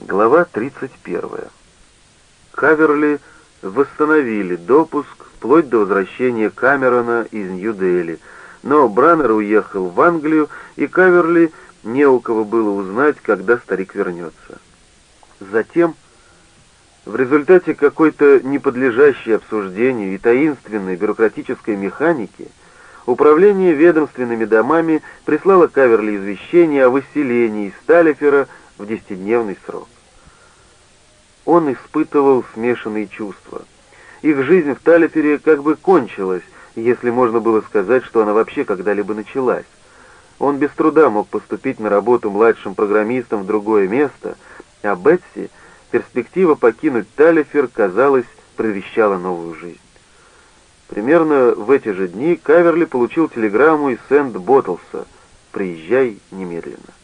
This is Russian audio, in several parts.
Глава 31. Каверли восстановили допуск вплоть до возвращения Камерона из Нью-Дели, но Браннер уехал в Англию, и Каверли не у кого было узнать, когда старик вернется. Затем, в результате какой-то неподлежащей обсуждению и таинственной бюрократической механики, Управление ведомственными домами прислало Каверли извещение о выселении Сталифера в десятидневный срок. Он испытывал смешанные чувства. Их жизнь в Талифере как бы кончилась, если можно было сказать, что она вообще когда-либо началась. Он без труда мог поступить на работу младшим программистом в другое место, а Бетси перспектива покинуть Талифер, казалось, предвещала новую жизнь. Примерно в эти же дни Каверли получил телеграмму из Сент-Боттлса «Приезжай немедленно».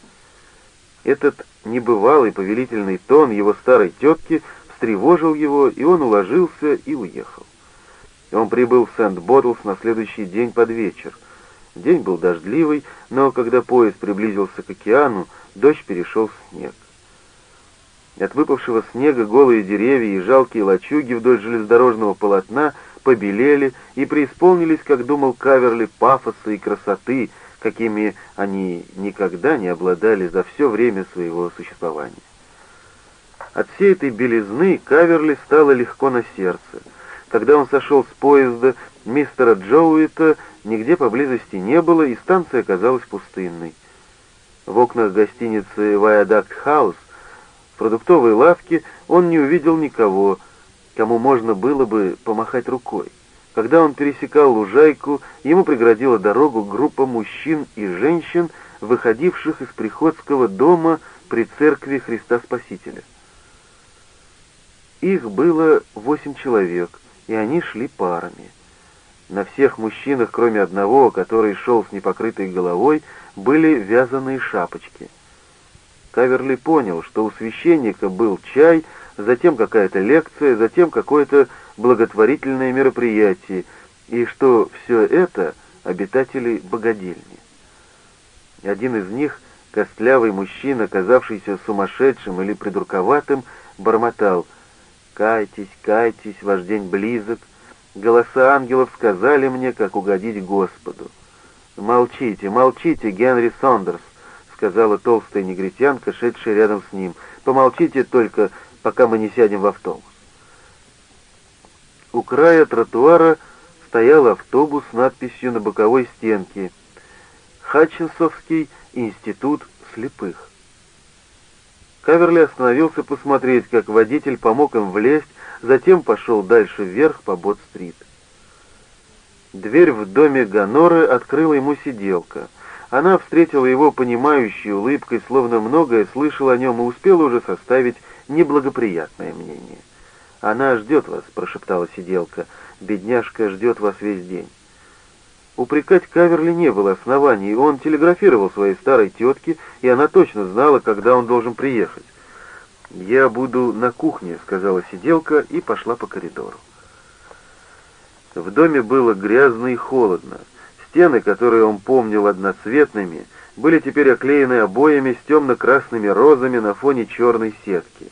Этот небывалый повелительный тон его старой тетки встревожил его, и он уложился и уехал. Он прибыл в Сент-Боттлс на следующий день под вечер. День был дождливый, но когда поезд приблизился к океану, дождь перешел в снег. От выпавшего снега голые деревья и жалкие лачуги вдоль железнодорожного полотна побелели и преисполнились, как думал Каверли, пафоса и красоты, какими они никогда не обладали за все время своего существования. От всей этой белизны Каверли стало легко на сердце. Когда он сошел с поезда, мистера Джоуита нигде поблизости не было, и станция оказалась пустынной. В окнах гостиницы «Виадакт Хаус» в продуктовой лавке он не увидел никого, кому можно было бы помахать рукой. Когда он пересекал лужайку, ему преградила дорогу группа мужчин и женщин, выходивших из приходского дома при церкви Христа Спасителя. Их было восемь человек, и они шли парами. На всех мужчинах, кроме одного, который шел с непокрытой головой, были вязаные шапочки. Каверли понял, что у священника был чай, затем какая-то лекция, затем какое-то благотворительное мероприятие, и что все это обитатели богадельни. Один из них, костлявый мужчина, казавшийся сумасшедшим или придурковатым, бормотал «Кайтесь, кайтесь, ваш день близок, голоса ангелов сказали мне, как угодить Господу». «Молчите, молчите, Генри Сондерс», — сказала толстая негритянка, шедшая рядом с ним. «Помолчите только, пока мы не сядем в автобус». У края тротуара стоял автобус с надписью на боковой стенке «Хатчинсовский институт слепых». Каверли остановился посмотреть, как водитель помог им влезть, затем пошел дальше вверх по Бот-стрит. Дверь в доме Ганоры открыла ему сиделка. Она встретила его понимающей улыбкой, словно многое слышала о нем и успела уже составить неблагоприятное мнение. «Она ждет вас», — прошептала сиделка. «Бедняжка ждет вас весь день». Упрекать Каверли не было оснований, он телеграфировал своей старой тетке, и она точно знала, когда он должен приехать. «Я буду на кухне», — сказала сиделка и пошла по коридору. В доме было грязно и холодно. Стены, которые он помнил одноцветными, были теперь оклеены обоями с темно-красными розами на фоне черной сетки.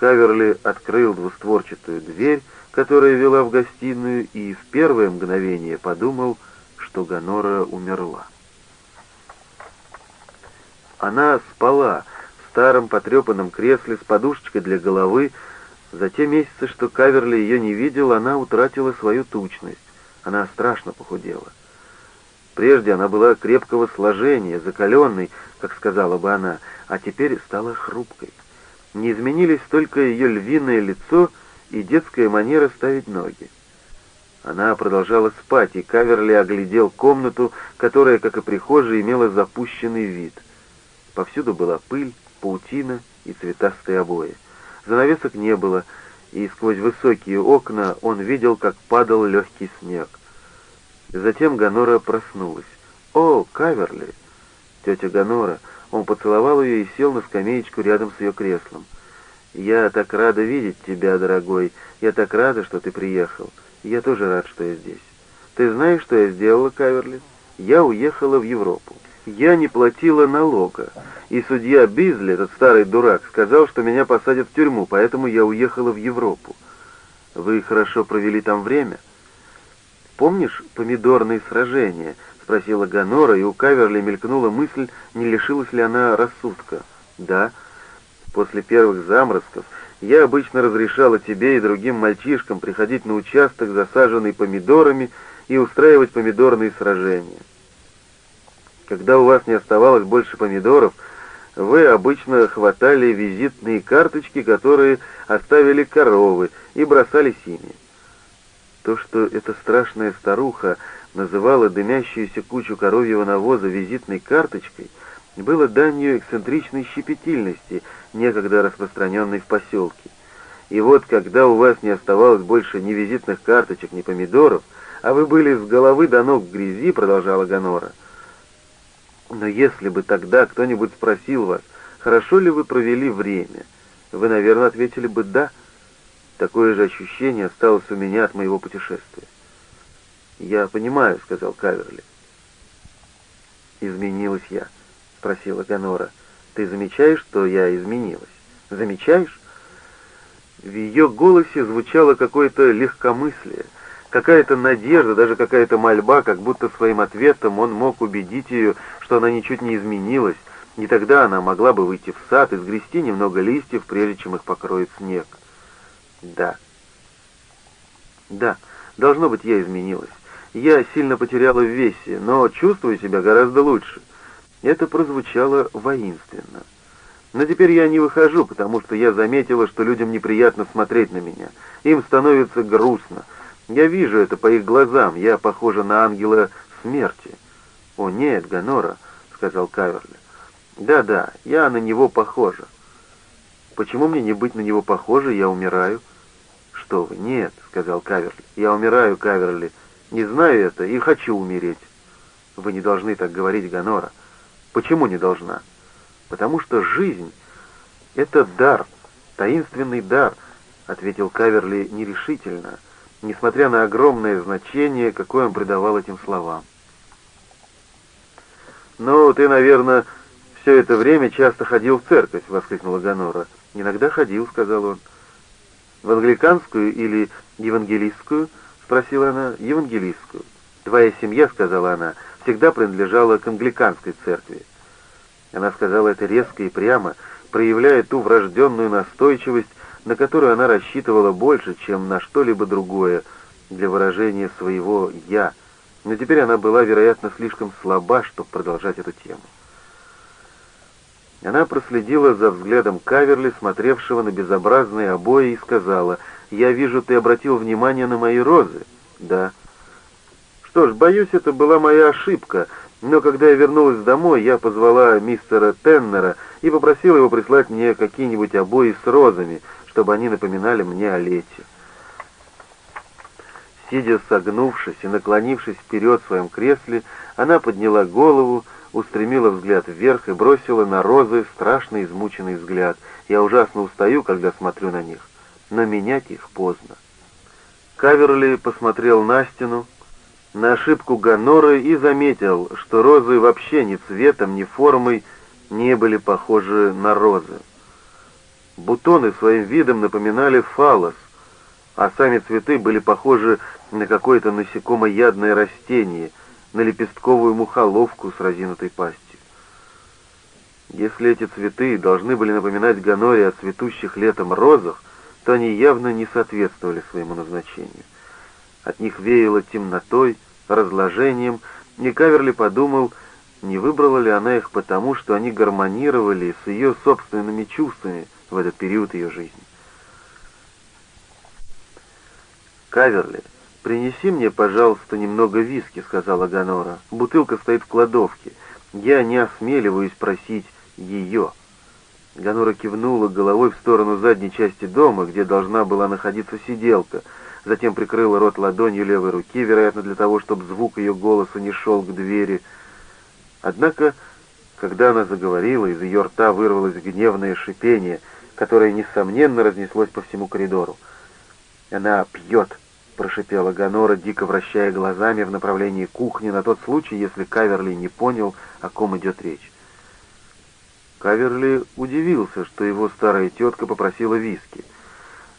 Каверли открыл двустворчатую дверь, которая вела в гостиную, и в первое мгновение подумал, что Гонора умерла. Она спала в старом потрепанном кресле с подушечкой для головы. За те месяцы, что Каверли ее не видел, она утратила свою тучность. Она страшно похудела. Прежде она была крепкого сложения, закаленной, как сказала бы она, а теперь стала хрупкой. Не изменились только ее львиное лицо и детская манера ставить ноги. Она продолжала спать, и Каверли оглядел комнату, которая, как и прихожая, имела запущенный вид. Повсюду была пыль, паутина и цветастые обои. Занавесок не было, и сквозь высокие окна он видел, как падал легкий снег. Затем Ганора проснулась. «О, Каверли!» Тетя Ганора, он поцеловал ее и сел на скамеечку рядом с ее креслом. «Я так рада видеть тебя, дорогой. Я так рада, что ты приехал. Я тоже рад, что я здесь. Ты знаешь, что я сделала, Каверли? Я уехала в Европу. Я не платила налога, и судья Бизли, этот старый дурак, сказал, что меня посадят в тюрьму, поэтому я уехала в Европу. Вы хорошо провели там время? Помнишь помидорные сражения? Спросила Ганора, и у Каверли мелькнула мысль, не лишилась ли она рассудка. Да, после первых заморозков я обычно разрешала тебе и другим мальчишкам приходить на участок, засаженный помидорами, и устраивать помидорные сражения. Когда у вас не оставалось больше помидоров, вы обычно хватали визитные карточки, которые оставили коровы, и бросались ими. То, что эта страшная старуха называла дымящуюся кучу коровьего навоза визитной карточкой, было данью эксцентричной щепетильности, некогда распространенной в поселке. И вот, когда у вас не оставалось больше ни визитных карточек, ни помидоров, а вы были с головы до ног в грязи, продолжала Гонора. Но если бы тогда кто-нибудь спросил вас, хорошо ли вы провели время, вы, наверное, ответили бы «да». Такое же ощущение осталось у меня от моего путешествия. «Я понимаю», — сказал Каверли. «Изменилась я», — спросила Гонора. «Ты замечаешь, что я изменилась? Замечаешь?» В ее голосе звучало какое-то легкомыслие — какая-то надежда, даже какая-то мольба, как будто своим ответом он мог убедить ее, что она ничуть не изменилась, и тогда она могла бы выйти в сад и сгрести немного листьев, прежде чем их покроет снег. Да. Да, должно быть, я изменилась. Я сильно потеряла в весе, но чувствую себя гораздо лучше. Это прозвучало воинственно. Но теперь я не выхожу, потому что я заметила, что людям неприятно смотреть на меня. Им становится грустно. Я вижу это по их глазам. Я похожа на ангела смерти. О, нет, Ганора, сказал Каверли. Да-да, я на него похожа. Почему мне не быть на него похожей? Я умираю. Что вы? Нет, сказал Каверли. Я умираю, Каверли. Не знаю это и хочу умереть. Вы не должны так говорить, Ганора. Почему не должна? Потому что жизнь — это дар, таинственный дар, ответил Каверли нерешительно — несмотря на огромное значение, какое он придавал этим словам. «Ну, ты, наверное, все это время часто ходил в церковь», — воскликнула Ганора. «Иногда ходил», — сказал он. «В англиканскую или евангелистскую?» — спросила она. «Евангелистскую». «Твоя семья», — сказала она, — «всегда принадлежала к англиканской церкви». Она сказала это резко и прямо, проявляя ту врожденную настойчивость, на которую она рассчитывала больше, чем на что-либо другое для выражения своего «я», но теперь она была, вероятно, слишком слаба, чтобы продолжать эту тему. Она проследила за взглядом Каверли, смотревшего на безобразные обои, и сказала, «Я вижу, ты обратил внимание на мои розы». «Да». «Что ж, боюсь, это была моя ошибка, но когда я вернулась домой, я позвала мистера Теннера и попросила его прислать мне какие-нибудь обои с розами, чтобы они напоминали мне о лете. Сидя согнувшись и наклонившись вперед в своем кресле, она подняла голову, устремила взгляд вверх и бросила на розы страшно измученный взгляд. Я ужасно устаю, когда смотрю на них, но менять их поздно. Каверли посмотрел на стену, на ошибку Ганоры и заметил, что розы вообще ни цветом, ни формой не были похожи на розы. Бутоны своим видом напоминали фалос, а сами цветы были похожи на какое-то насекомоядное растение, на лепестковую мухоловку с разинутой пастью. Если эти цветы должны были напоминать Ганоре о цветущих летом розах, то они явно не соответствовали своему назначению. От них веяло темнотой, разложением, и Каверли подумал, не выбрала ли она их потому, что они гармонировали с ее собственными чувствами — в этот период ее жизни. «Каверли, принеси мне, пожалуйста, немного виски», — сказала Ганора. «Бутылка стоит в кладовке. Я не осмеливаюсь просить ее». Ганора кивнула головой в сторону задней части дома, где должна была находиться сиделка, затем прикрыла рот ладонью левой руки, вероятно, для того, чтобы звук ее голоса не шел к двери. Однако, когда она заговорила, из ее рта вырвалось гневное шипение — которое, несомненно, разнеслось по всему коридору. «Она пьет», — прошипела Гонора, дико вращая глазами в направлении кухни на тот случай, если Каверли не понял, о ком идет речь. Каверли удивился, что его старая тетка попросила виски.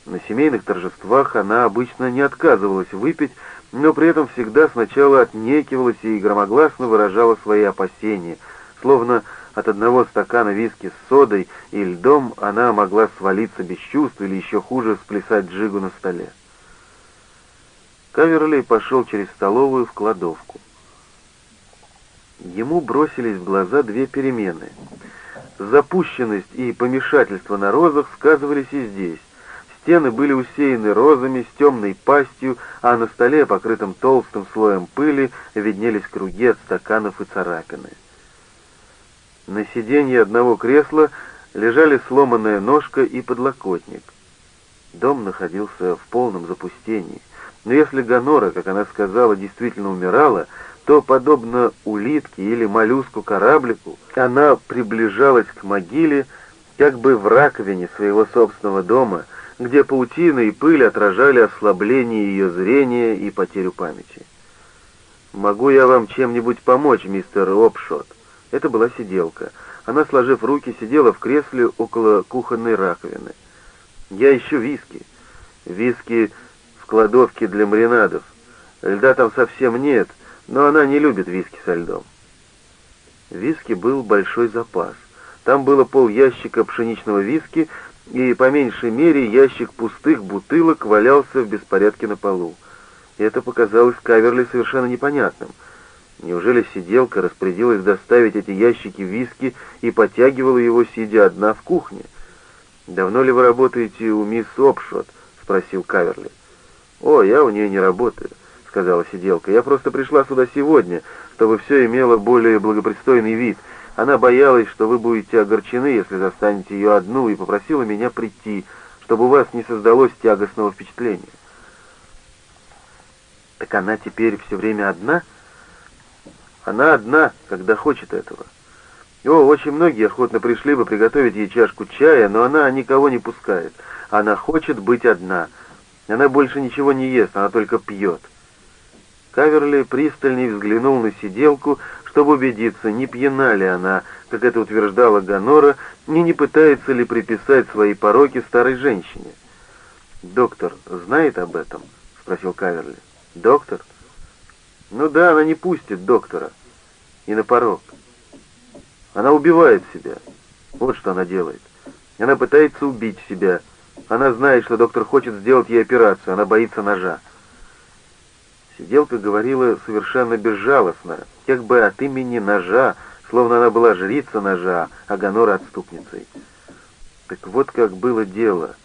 На семейных торжествах она обычно не отказывалась выпить, но при этом всегда сначала отнекивалась и громогласно выражала свои опасения, словно от одного стакана виски с содой и льдом она могла свалиться без чувств или еще хуже сплясать джигу на столе. Каверли пошел через столовую в кладовку. Ему бросились в глаза две перемены. Запущенность и помешательство на розах сказывались и здесь. Стены были усеяны розами с темной пастью, а на столе, покрытом толстым слоем пыли, виднелись круги от стаканов и царапины. На сиденье одного кресла лежали сломанная ножка и подлокотник. Дом находился в полном запустении. Но если Гонора, как она сказала, действительно умирала, то, подобно улитке или моллюску-кораблику, она приближалась к могиле, как бы в раковине своего собственного дома, где паутина и пыль отражали ослабление ее зрения и потерю памяти. «Могу я вам чем-нибудь помочь, мистер Опшот?» Это была сиделка. Она, сложив руки, сидела в кресле около кухонной раковины. «Я ищу виски. Виски в кладовке для маринадов. Льда там совсем нет, но она не любит виски со льдом». Виски был большой запас. Там было пол ящика пшеничного виски, и по меньшей мере ящик пустых бутылок валялся в беспорядке на полу. И это показалось Каверли совершенно непонятным. Неужели сиделка распорядилась доставить эти ящики виски и потягивала его, сидя одна в кухне? «Давно ли вы работаете у мисс Опшот?» — спросил Каверли. «О, я у нее не работаю», — сказала сиделка. «Я просто пришла сюда сегодня, чтобы все имело более благопристойный вид» Она боялась, что вы будете огорчены, если застанете ее одну, и попросила меня прийти, чтобы у вас не создалось тягостного впечатления. Так она теперь все время одна? Она одна, когда хочет этого. О, очень многие охотно пришли бы приготовить ей чашку чая, но она никого не пускает. Она хочет быть одна. Она больше ничего не ест, она только пьет. Каверли пристальней взглянул на сиделку, чтобы убедиться, не пьяна ли она, как это утверждала Гонора, и не пытается ли приписать свои пороки старой женщине. «Доктор знает об этом?» — спросил Каверли. «Доктор?» «Ну да, она не пустит доктора. И на порог. Она убивает себя. Вот что она делает. Она пытается убить себя. Она знает, что доктор хочет сделать ей операцию. Она боится ножа. Сиделка говорила совершенно безжалостно, как бы от имени ножа, словно она была жрица ножа, а Гонора отступницей. Так вот как было дело,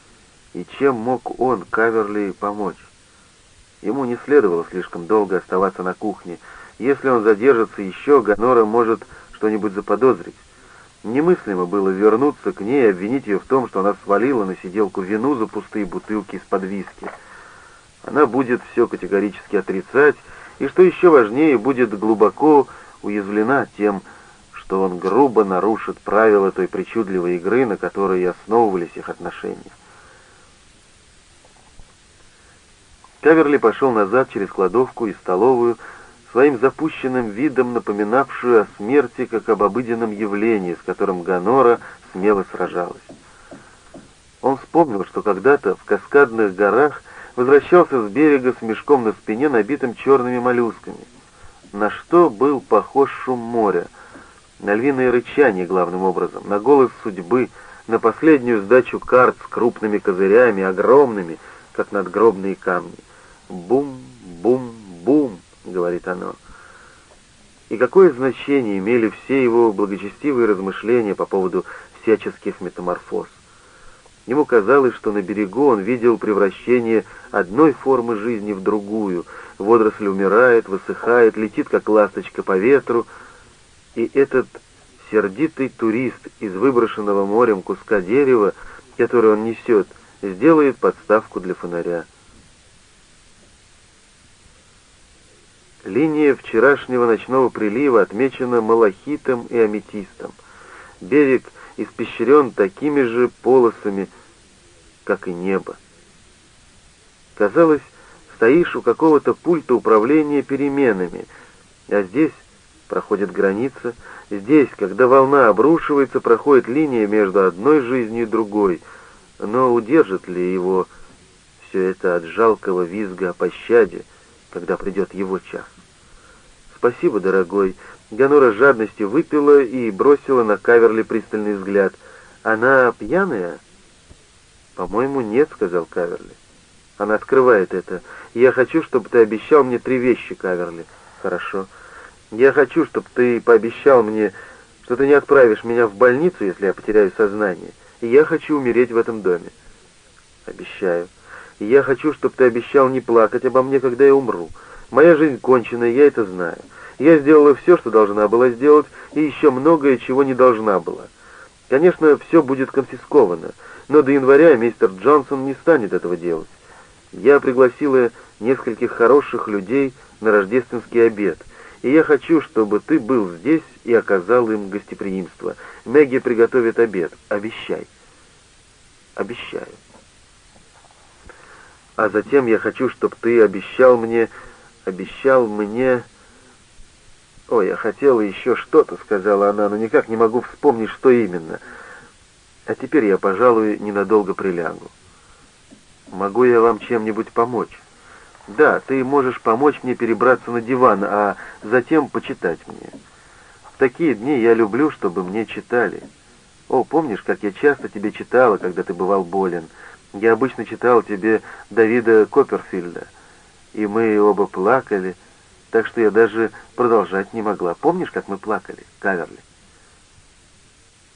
и чем мог он, Каверли, помочь? Ему не следовало слишком долго оставаться на кухне. Если он задержится еще, Гонора может что-нибудь заподозрить. Немыслимо было вернуться к ней и обвинить ее в том, что она свалила на сиделку вину за пустые бутылки из-под виски. Она будет все категорически отрицать, и, что еще важнее, будет глубоко уязвлена тем, что он грубо нарушит правила той причудливой игры, на которой основывались их отношения. Каверли пошел назад через кладовку и столовую, своим запущенным видом напоминавшую о смерти как об обыденном явлении, с которым Ганора смело сражалась. Он вспомнил, что когда-то в Каскадных горах возвращался с берега с мешком на спине, набитым черными моллюсками. На что был похож шум моря? На львиное рычание, главным образом, на голос судьбы, на последнюю сдачу карт с крупными козырями, огромными, как надгробные камни. «Бум, бум, бум», — говорит оно. И какое значение имели все его благочестивые размышления по поводу всяческих метаморфоз? Ему казалось, что на берегу он видел превращение одной формы жизни в другую. Водоросль умирает, высыхает, летит, как ласточка по ветру. И этот сердитый турист из выброшенного морем куска дерева, который он несет, сделает подставку для фонаря. Линия вчерашнего ночного прилива отмечена малахитом и аметистом. Берег испещрен такими же полосами, как и небо. Казалось, Стоишь у какого-то пульта управления переменами, а здесь проходит граница, здесь, когда волна обрушивается, проходит линия между одной жизнью и другой. Но удержит ли его все это от жалкого визга о пощаде, когда придет его час? «Спасибо, дорогой». Ганора с жадностью выпила и бросила на Каверли пристальный взгляд. «Она пьяная?» «По-моему, нет», — сказал Каверли. Она скрывает это. Я хочу, чтобы ты обещал мне три вещи, Каверли. Хорошо. Я хочу, чтобы ты пообещал мне, что ты не отправишь меня в больницу, если я потеряю сознание. И я хочу умереть в этом доме. Обещаю. И я хочу, чтобы ты обещал не плакать обо мне, когда я умру. Моя жизнь кончена, я это знаю. Я сделала все, что должна была сделать, и еще многое, чего не должна была. Конечно, все будет конфисковано, но до января мистер Джонсон не станет этого делать. Я пригласила нескольких хороших людей на рождественский обед, и я хочу, чтобы ты был здесь и оказал им гостеприимство. Мэгги приготовит обед. Обещай. Обещаю. А затем я хочу, чтобы ты обещал мне... Обещал мне... «Ой, я хотела еще что-то», — сказала она, — «но никак не могу вспомнить, что именно. А теперь я, пожалуй, ненадолго прилягу». Могу я вам чем-нибудь помочь? Да, ты можешь помочь мне перебраться на диван, а затем почитать мне. В такие дни я люблю, чтобы мне читали. О, помнишь, как я часто тебе читала, когда ты бывал болен? Я обычно читал тебе Давида Копперфильда, и мы оба плакали, так что я даже продолжать не могла. Помнишь, как мы плакали, Каверли?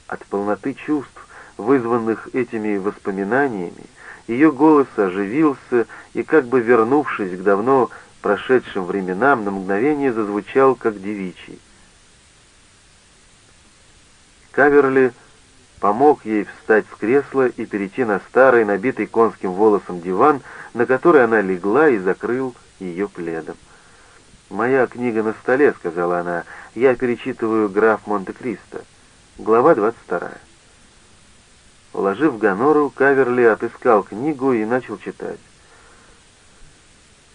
От полноты чувств, вызванных этими воспоминаниями, ее голос оживился и, как бы вернувшись к давно прошедшим временам, на мгновение зазвучал, как девичий. Каверли помог ей встать с кресла и перейти на старый, набитый конским волосом диван, на который она легла и закрыл ее пледом. «Моя книга на столе», — сказала она, — «я перечитываю «Граф Монте-Кристо». Глава двадцать вторая. Уложив Гонору, Каверли отыскал книгу и начал читать.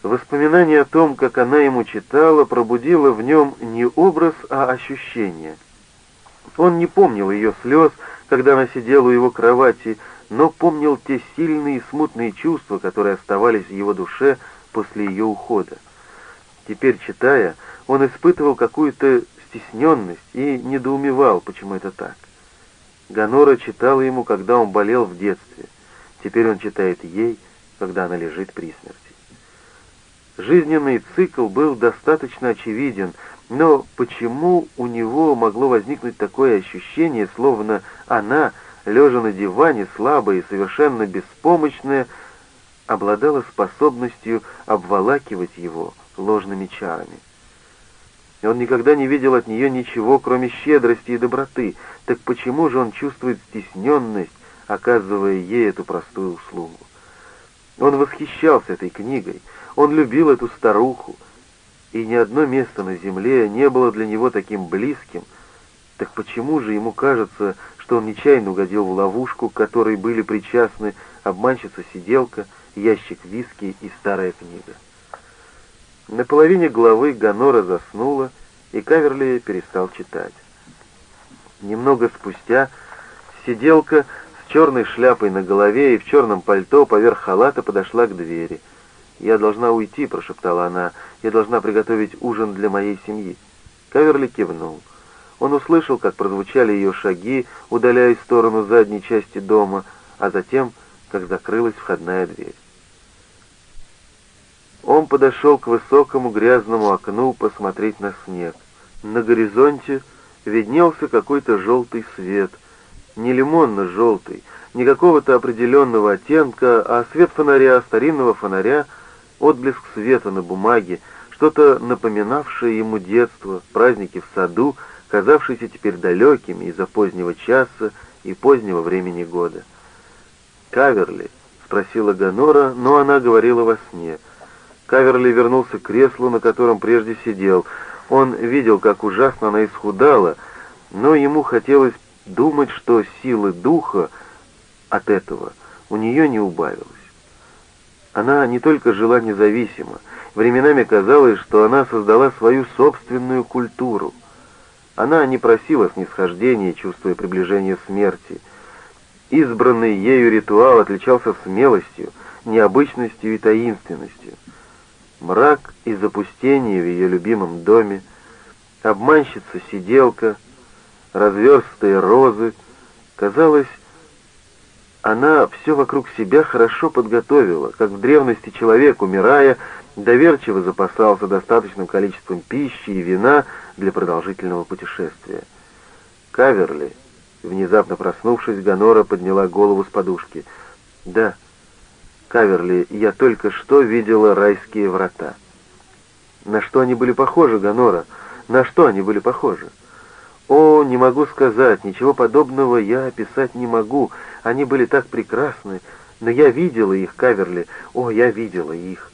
Воспоминание о том, как она ему читала, пробудило в нем не образ, а ощущение. Он не помнил ее слез, когда она сидела у его кровати, но помнил те сильные и смутные чувства, которые оставались в его душе после ее ухода. Теперь, читая, он испытывал какую-то стесненность и недоумевал, почему это так. Ганора читала ему, когда он болел в детстве. Теперь он читает ей, когда она лежит при смерти. Жизненный цикл был достаточно очевиден, но почему у него могло возникнуть такое ощущение, словно она, лежа на диване, слабая и совершенно беспомощная, обладала способностью обволакивать его ложными чарами? Он никогда не видел от нее ничего, кроме щедрости и доброты. Так почему же он чувствует стесненность, оказывая ей эту простую услугу? Он восхищался этой книгой, он любил эту старуху, и ни одно место на земле не было для него таким близким. Так почему же ему кажется, что он нечаянно угодил в ловушку, к которой были причастны обманщица-сиделка, ящик виски и старая книга? На половине главы Ганора заснула, и Каверли перестал читать. Немного спустя сиделка с черной шляпой на голове и в черном пальто поверх халата подошла к двери. «Я должна уйти», — прошептала она, — «я должна приготовить ужин для моей семьи». Каверли кивнул. Он услышал, как прозвучали ее шаги, удаляясь в сторону задней части дома, а затем, как закрылась входная дверь. Он подошел к высокому грязному окну посмотреть на снег. На горизонте виднелся какой-то желтый свет, не лимонно-желтый, не какого-то определенного оттенка, а свет фонаря, старинного фонаря, отблеск света на бумаге, что-то напоминавшее ему детство, праздники в саду, казавшиеся теперь далекими из-за позднего часа и позднего времени года. «Каверли?» — спросила Гонора, но она говорила во сне — Каверли вернулся к креслу, на котором прежде сидел. Он видел, как ужасно она исхудала, но ему хотелось думать, что силы духа от этого у нее не убавилось. Она не только жила независимо, временами казалось, что она создала свою собственную культуру. Она не просила снисхождения, чувствуя приближение смерти. Избранный ею ритуал отличался смелостью, необычностью и таинственностью. Мрак и запустение в ее любимом доме, обманщица-сиделка, разверстые розы. Казалось, она все вокруг себя хорошо подготовила, как в древности человек, умирая, доверчиво запасался достаточным количеством пищи и вина для продолжительного путешествия. Каверли, внезапно проснувшись, Гонора подняла голову с подушки. «Да, Каверли, я только что видела райские врата». «На что они были похожи, Гонора? На что они были похожи?» «О, не могу сказать, ничего подобного я описать не могу. Они были так прекрасны, но я видела их, Каверли, о, я видела их».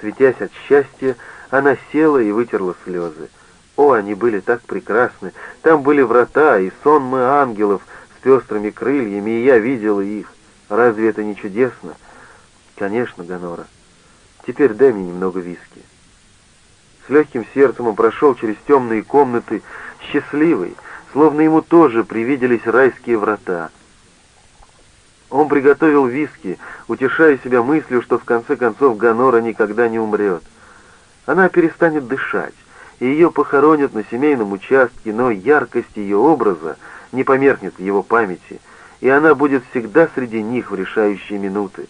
Светясь от счастья, она села и вытерла слезы. О, они были так прекрасны! Там были врата и сонмы ангелов с пестрыми крыльями, и я видела их. Разве это не чудесно? Конечно, Гонора. Теперь дай мне немного виски. С легким сердцем он прошел через темные комнаты, счастливый, словно ему тоже привиделись райские врата. Он приготовил виски, утешая себя мыслью, что в конце концов Гонора никогда не умрет. Она перестанет дышать, и ее похоронят на семейном участке, но яркость ее образа не померкнет в его памяти, и она будет всегда среди них в решающие минуты.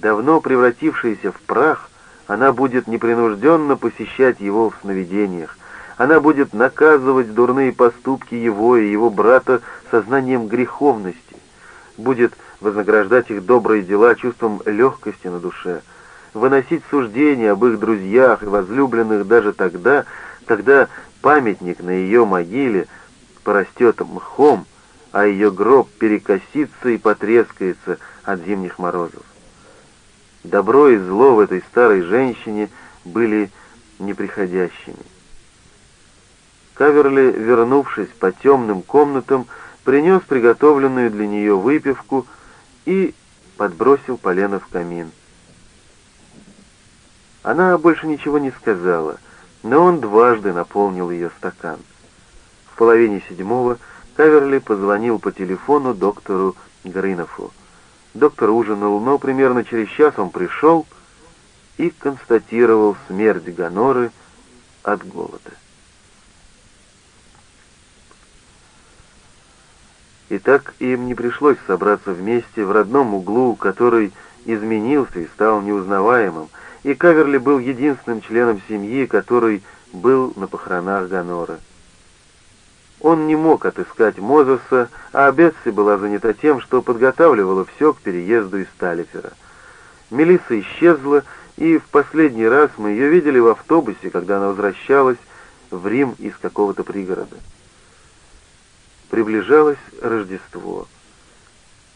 Давно превратившаяся в прах, она будет непринужденно посещать его в сновидениях, она будет наказывать дурные поступки его и его брата сознанием греховности, будет вознаграждать их добрые дела чувством легкости на душе, выносить суждения об их друзьях и возлюбленных даже тогда, когда памятник на ее могиле порастет мхом, а ее гроб перекосится и потрескается от зимних морозов. Добро и зло в этой старой женщине были неприходящими. Каверли, вернувшись по темным комнатам, принес приготовленную для нее выпивку и подбросил полено в камин. Она больше ничего не сказала, но он дважды наполнил ее стакан. В половине седьмого Каверли позвонил по телефону доктору Грынофу. Доктор ужинал, но примерно через час он пришел и констатировал смерть Гоноры от голода. И так им не пришлось собраться вместе в родном углу, который изменился и стал неузнаваемым, и Каверли был единственным членом семьи, который был на похоронах Гонора. Он не мог отыскать Мозеса, а Бетси была занята тем, что подготавливала все к переезду из Талифера. Мелисса исчезла, и в последний раз мы ее видели в автобусе, когда она возвращалась в Рим из какого-то пригорода. Приближалось Рождество.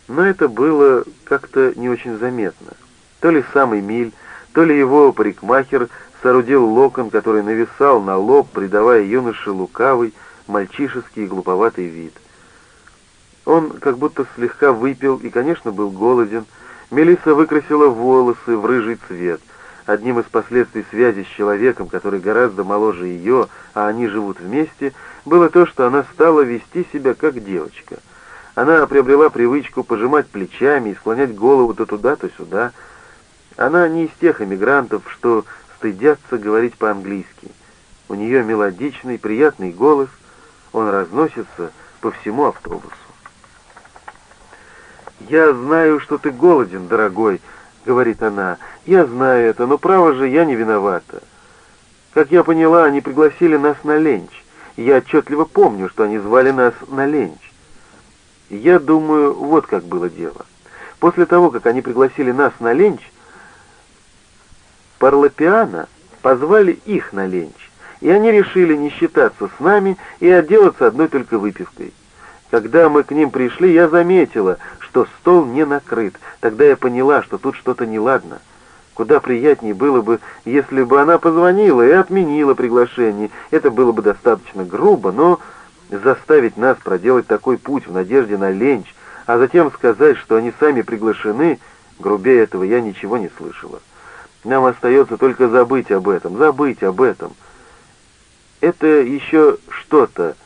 Но это было как-то не очень заметно. То ли сам Эмиль, то ли его парикмахер соорудил локон, который нависал на лоб, придавая юноше лукавый, мальчишеский и глуповатый вид. Он как будто слегка выпил и, конечно, был голоден. Мелисса выкрасила волосы в рыжий цвет. Одним из последствий связи с человеком, который гораздо моложе ее, а они живут вместе, было то, что она стала вести себя как девочка. Она приобрела привычку пожимать плечами и склонять голову то туда, то сюда. Она не из тех эмигрантов, что стыдятся говорить по-английски. У нее мелодичный, приятный голос, он разносится по всему автобусу. «Я знаю, что ты голоден, дорогой», — говорит она. «Я знаю это, но право же я не виновата. Как я поняла, они пригласили нас на ленч. Я отчетливо помню, что они звали нас на ленч. Я думаю, вот как было дело. После того, как они пригласили нас на ленч, Парлопиано позвали их на ленч, и они решили не считаться с нами и отделаться одной только выпивкой. Когда мы к ним пришли, я заметила, что стол не накрыт. Тогда я поняла, что тут что-то неладно. Куда приятнее было бы, если бы она позвонила и отменила приглашение. Это было бы достаточно грубо, но заставить нас проделать такой путь в надежде на ленч, а затем сказать, что они сами приглашены, Грубее этого я ничего не слышала. Нам остается только забыть об этом, забыть об этом. Это еще что-то,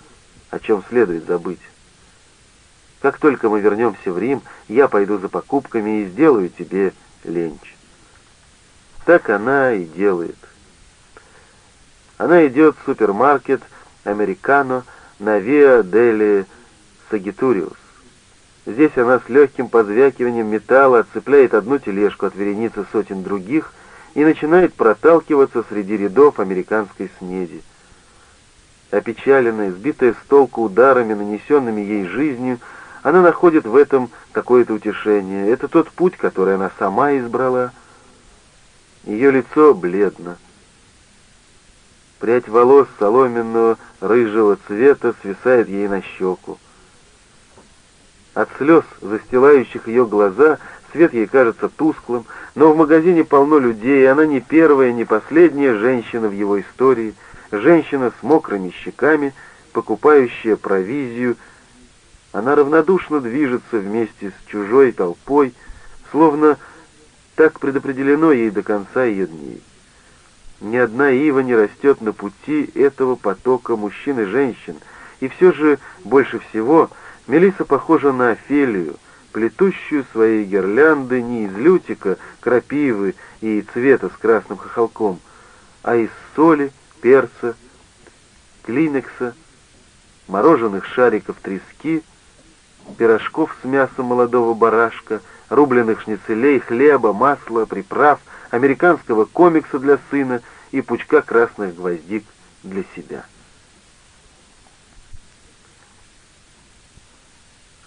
о чем следует забыть. Как только мы вернемся в Рим, я пойду за покупками и сделаю тебе ленч. Так она и делает. Она идет в супермаркет «Американо» на Виа Дели Сагитуриус. Здесь она с легким позвякиванием металла отцепляет одну тележку от вереницы сотен других и начинает проталкиваться среди рядов американской снеди. Опечаленная, сбитая с толку ударами, нанесенными ей жизнью, она находит в этом какое-то утешение. Это тот путь, который она сама избрала. Ее лицо бледно. Прядь волос соломенного рыжего цвета свисает ей на щеку. От слез, застилающих ее глаза, свет ей кажется тусклым, но в магазине полно людей, и она не первая, не последняя женщина в его истории, женщина с мокрыми щеками, покупающая провизию, она равнодушно движется вместе с чужой толпой, словно так предопределено ей до конца ее дней. Ни одна ива не растет на пути этого потока мужчин и женщин, и все же больше всего Мелиса похожа на Офелию, плетущую свои гирлянды не из лютика, крапивы и цвета с красным хохолком, а из соли, перца, клинекса, мороженых шариков трески, пирожков с мясом молодого барашка, рубленых шницелей, хлеба, масла, приправ, американского комикса для сына и пучка красных гвоздик для себя.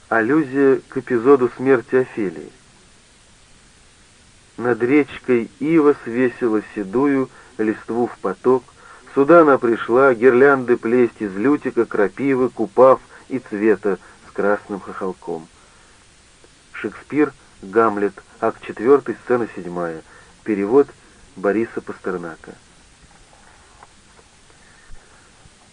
Аллюзия к эпизоду смерти Офелии. Над речкой Ива свесила седую листву в поток, сюда она пришла, гирлянды плесть из лютика, крапивы, купав и цвета с красным хохолком. Шекспир, Гамлет, акт 4, сцена 7, перевод Бориса Пастернака.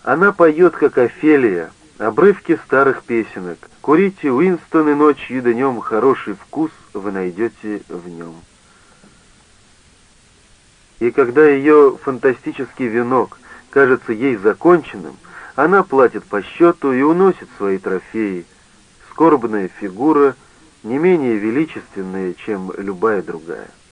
Она поет, как Офелия, обрывки старых песенок. Курите Уинстон и ночью и днем хороший вкус вы найдете в нем. И когда ее фантастический венок кажется ей законченным, она платит по счету и уносит свои трофеи. Скорбная фигура, не менее величественная, чем любая другая.